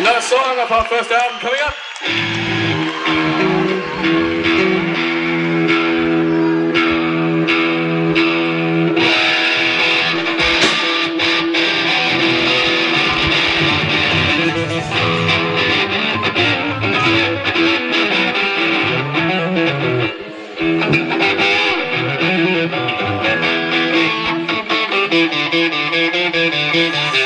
Another song off our first album coming up.